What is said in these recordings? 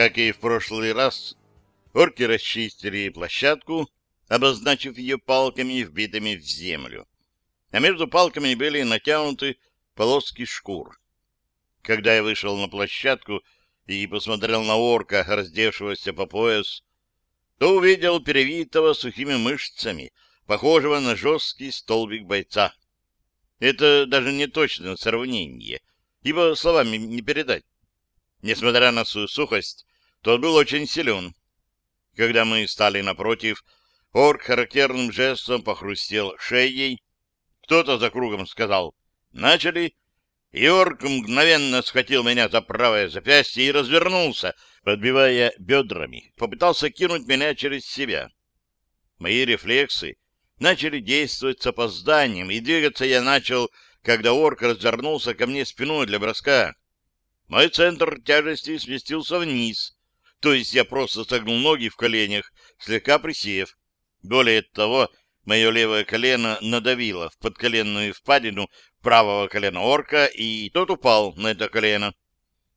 Как и в прошлый раз, орки расчистили площадку, обозначив ее палками, вбитыми в землю. А между палками были натянуты полоски шкур. Когда я вышел на площадку и посмотрел на орка, раздевшегося по пояс, то увидел перевитого сухими мышцами, похожего на жесткий столбик бойца. Это даже не точное сравнение, ибо словами не передать. Несмотря на свою сухость, тот был очень силен. Когда мы стали напротив, орк характерным жестом похрустел шеей. Кто-то за кругом сказал «Начали!» И орк мгновенно схватил меня за правое запястье и развернулся, подбивая бедрами. Попытался кинуть меня через себя. Мои рефлексы начали действовать с опозданием, и двигаться я начал, когда орк развернулся ко мне спиной для броска. Мой центр тяжести сместился вниз, то есть я просто согнул ноги в коленях, слегка присев. Более того, мое левое колено надавило в подколенную впадину правого колена орка, и тот упал на это колено.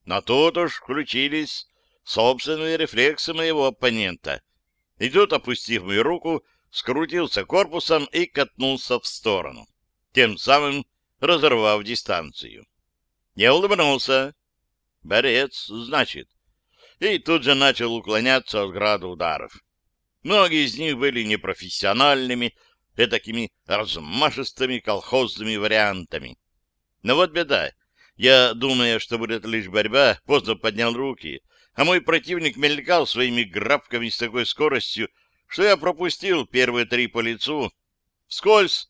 Но тут уж включились собственные рефлексы моего оппонента. И тот, опустив мою руку, скрутился корпусом и катнулся в сторону, тем самым разорвав дистанцию. Я улыбнулся. Борец, значит и тут же начал уклоняться от града ударов. Многие из них были непрофессиональными, такими размашистыми колхозными вариантами. Но вот беда. Я, думая, что будет лишь борьба, поздно поднял руки, а мой противник мелькал своими грабками с такой скоростью, что я пропустил первые три по лицу. Вскользь,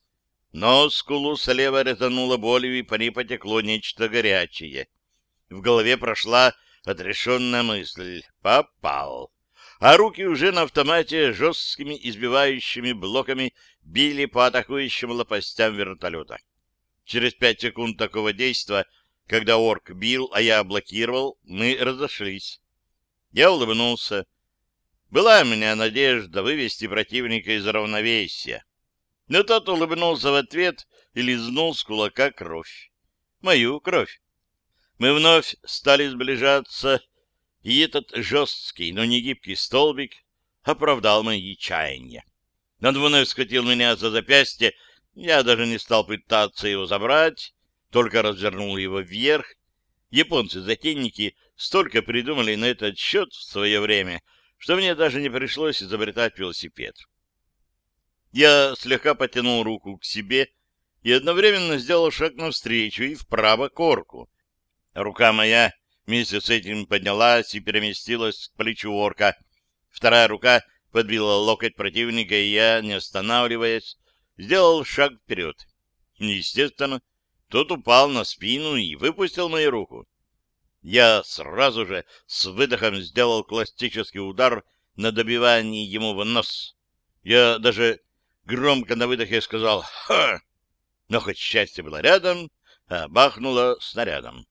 но скулу слева резануло болью, и по ней потекло нечто горячее. В голове прошла Отрешенная мысль. Попал. А руки уже на автомате жесткими избивающими блоками били по атакующим лопастям вертолета. Через пять секунд такого действия, когда орк бил, а я блокировал, мы разошлись. Я улыбнулся. Была у меня надежда вывести противника из равновесия. Но тот улыбнулся в ответ и лизнул с кулака кровь. Мою кровь. Мы вновь стали сближаться, и этот жесткий, но не гибкий столбик оправдал мои чаяния. Он вновь схватил меня за запястье, я даже не стал пытаться его забрать, только развернул его вверх. Японцы-затейники столько придумали на этот счет в свое время, что мне даже не пришлось изобретать велосипед. Я слегка потянул руку к себе и одновременно сделал шаг навстречу и вправо к орку. Рука моя вместе с этим поднялась и переместилась к плечу орка. Вторая рука подбила локоть противника, и я, не останавливаясь, сделал шаг вперед. Естественно, тот упал на спину и выпустил мою руку. Я сразу же с выдохом сделал классический удар на добивании ему в нос. Я даже громко на выдохе сказал «Ха!», но хоть счастье было рядом, а бахнуло снарядом.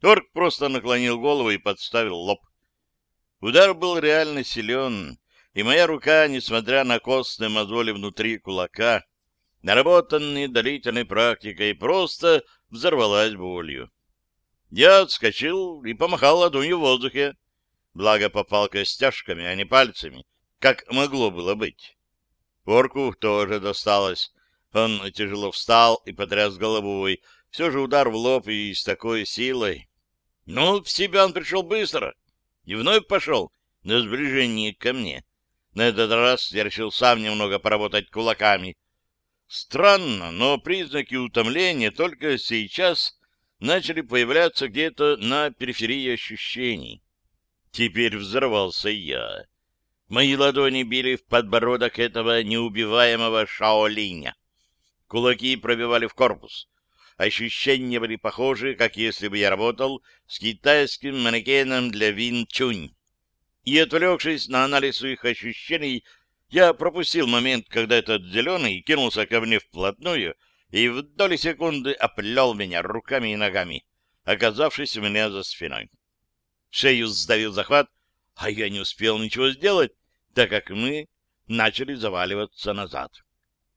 Торг просто наклонил голову и подставил лоб. Удар был реально силен, и моя рука, несмотря на костные мозоли внутри кулака, наработанные длительной практикой, просто взорвалась болью. Я отскочил и помахал ладонью в воздухе. Благо попал костяшками, а не пальцами, как могло было быть. Орку тоже досталось. Он тяжело встал и потряс головой. Все же удар в лоб и с такой силой. Но в себя он пришел быстро и вновь пошел на сближение ко мне. На этот раз я решил сам немного поработать кулаками. Странно, но признаки утомления только сейчас начали появляться где-то на периферии ощущений. Теперь взорвался я. Мои ладони били в подбородок этого неубиваемого Шаолиня. Кулаки пробивали в корпус. Ощущения были похожи, как если бы я работал с китайским манекеном для Вин Чунь. И, отвлекшись на анализ своих ощущений, я пропустил момент, когда этот зеленый кинулся ко мне вплотную и в доли секунды оплел меня руками и ногами, оказавшись у меня за спиной. Шею сдавил захват, а я не успел ничего сделать, так как мы начали заваливаться назад.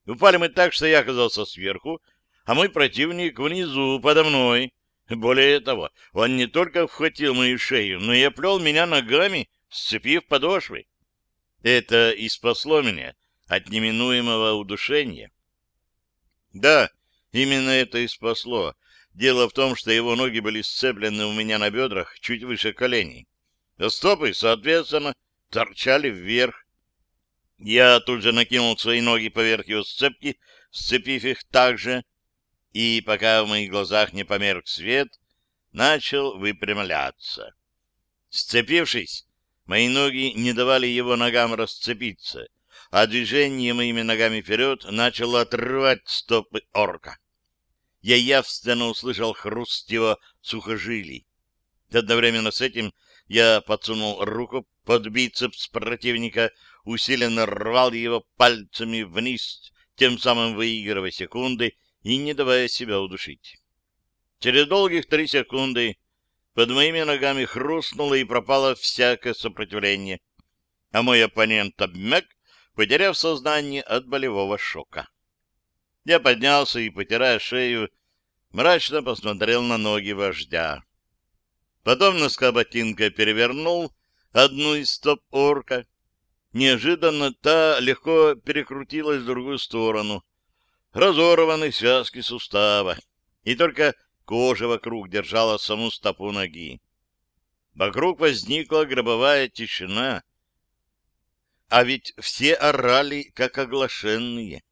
Упали мы так, что я оказался сверху, а мой противник внизу, подо мной. Более того, он не только вхватил мою шею, но и оплел меня ногами, сцепив подошвы. Это и спасло меня от неминуемого удушения. Да, именно это и спасло. Дело в том, что его ноги были сцеплены у меня на бедрах чуть выше коленей. А стопы, соответственно, торчали вверх. Я тут же накинул свои ноги поверх его сцепки, сцепив их так же, и, пока в моих глазах не померк свет, начал выпрямляться. Сцепившись, мои ноги не давали его ногам расцепиться, а движение моими ногами вперед начало отрывать стопы орка. Я явственно услышал хруст его сухожилий. Одновременно с этим я подсунул руку под бицепс противника, усиленно рвал его пальцами вниз, тем самым выигрывая секунды и не давая себя удушить. Через долгих три секунды под моими ногами хрустнуло и пропало всякое сопротивление, а мой оппонент обмяк, потеряв сознание от болевого шока. Я поднялся и, потирая шею, мрачно посмотрел на ноги вождя. Потом носка ботинка перевернул одну из стоп орка. Неожиданно та легко перекрутилась в другую сторону. Разорваны связки сустава, и только кожа вокруг держала саму стопу ноги. Вокруг возникла гробовая тишина. А ведь все орали, как оглашенные.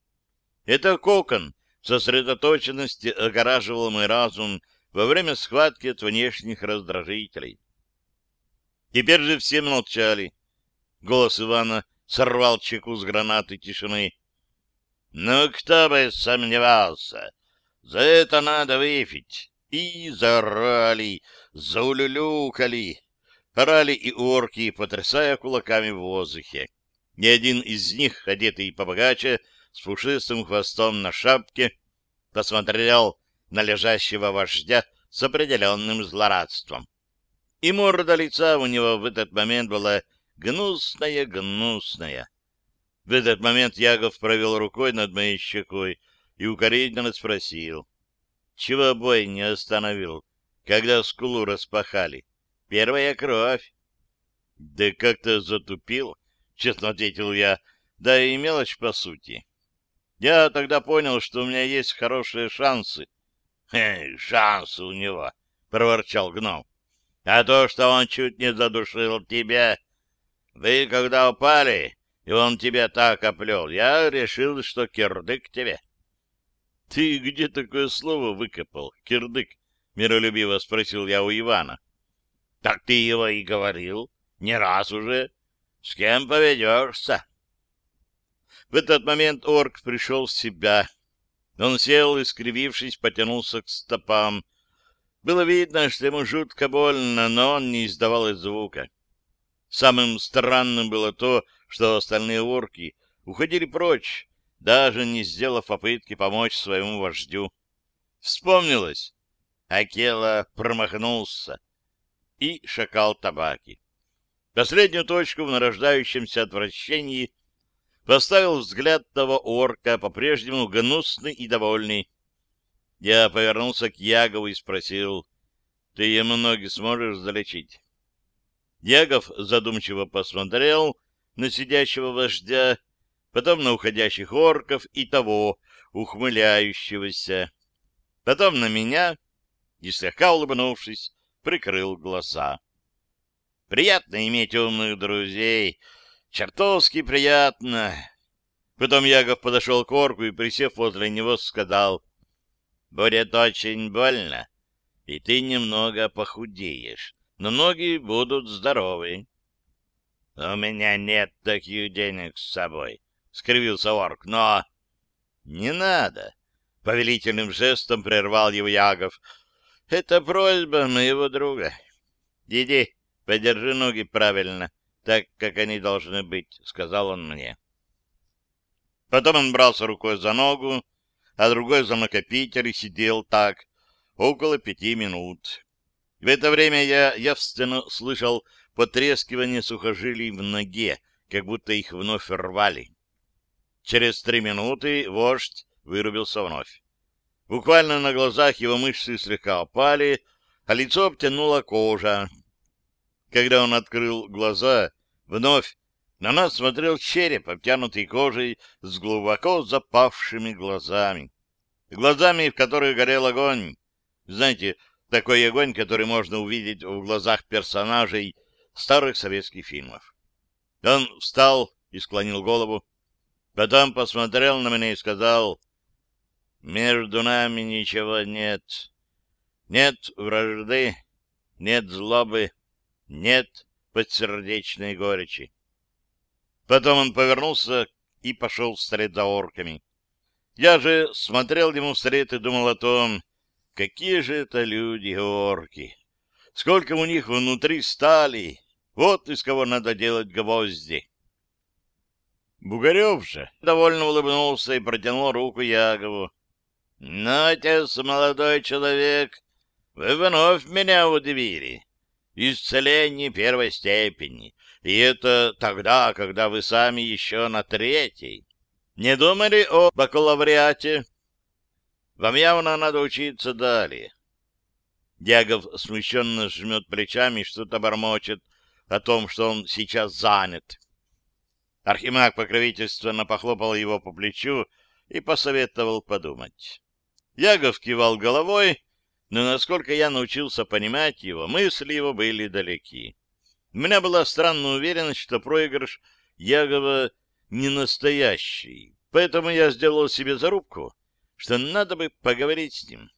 Это кокон сосредоточенности огораживал мой разум во время схватки от внешних раздражителей. Теперь же все молчали. Голос Ивана сорвал чеку с гранаты тишины. «Ну, кто бы сомневался! За это надо выпить!» И заорали, заулюлюкали. Орали и орки, потрясая кулаками в воздухе. Ни один из них, одетый побогаче, с пушистым хвостом на шапке, посмотрел на лежащего вождя с определенным злорадством. И морда лица у него в этот момент была гнусная-гнусная. В этот момент Ягов провел рукой над моей щекой и укоризненно спросил, чего бой не остановил, когда скулу распахали? Первая кровь. Да как-то затупил, честно ответил я, да и мелочь по сути. Я тогда понял, что у меня есть хорошие шансы. — Шансы у него, — проворчал гном. — А то, что он чуть не задушил тебя... Вы когда упали, и он тебя так оплел, я решил, что кирдык тебе. — Ты где такое слово выкопал, кирдык? — миролюбиво спросил я у Ивана. — Так ты его и говорил, не раз уже. С кем поведешься? В этот момент орк пришел в себя. Он сел и, скривившись, потянулся к стопам. Было видно, что ему жутко больно, но он не издавал и звука. Самым странным было то, что остальные орки уходили прочь, даже не сделав попытки помочь своему вождю. Вспомнилось. Акела промахнулся. И шакал табаки. Последнюю точку в нарождающемся отвращении поставил взгляд того орка, по-прежнему гнусный и довольный. Я повернулся к Ягову и спросил, «Ты ему ноги сможешь залечить?» Ягов задумчиво посмотрел на сидящего вождя, потом на уходящих орков и того, ухмыляющегося, потом на меня и, слегка улыбнувшись, прикрыл глаза. «Приятно иметь умных друзей», Чертовски приятно. Потом Ягов подошел к орку и, присев возле него, сказал, «Будет очень больно, и ты немного похудеешь, но ноги будут здоровы». «У меня нет таких денег с собой», — скривился орк, «но...» «Не надо», — повелительным жестом прервал его Ягов. «Это просьба моего друга. Иди, подержи ноги правильно» так, как они должны быть, — сказал он мне. Потом он брался рукой за ногу, а другой за накопитель и сидел так около пяти минут. В это время я явственно слышал потрескивание сухожилий в ноге, как будто их вновь рвали. Через три минуты вождь вырубился вновь. Буквально на глазах его мышцы слегка опали, а лицо обтянула кожа. Когда он открыл глаза, вновь на нас смотрел череп, обтянутый кожей, с глубоко запавшими глазами. Глазами, в которых горел огонь. Знаете, такой огонь, который можно увидеть в глазах персонажей старых советских фильмов. Он встал и склонил голову, потом посмотрел на меня и сказал, «Между нами ничего нет. Нет вражды, нет злобы, нет подсердечной горечи. Потом он повернулся и пошел вслед за орками. Я же смотрел ему вслед и думал о том, какие же это люди, орки. Сколько у них внутри стали. Вот из кого надо делать гвозди. Бугарев же довольно улыбнулся и протянул руку Ягову. — Ну, отец, молодой человек, вы вновь меня удивили исцеление первой степени. И это тогда, когда вы сами еще на третьей. Не думали о бакалавриате? Вам явно надо учиться далее. Дягов смущенно жмет плечами и что-то бормочет о том, что он сейчас занят. Архимаг покровительственно похлопал его по плечу и посоветовал подумать. Ягов кивал головой, но насколько я научился понимать его, мысли его были далеки. У меня была странная уверенность, что проигрыш Ягова не настоящий, поэтому я сделал себе зарубку, что надо бы поговорить с ним.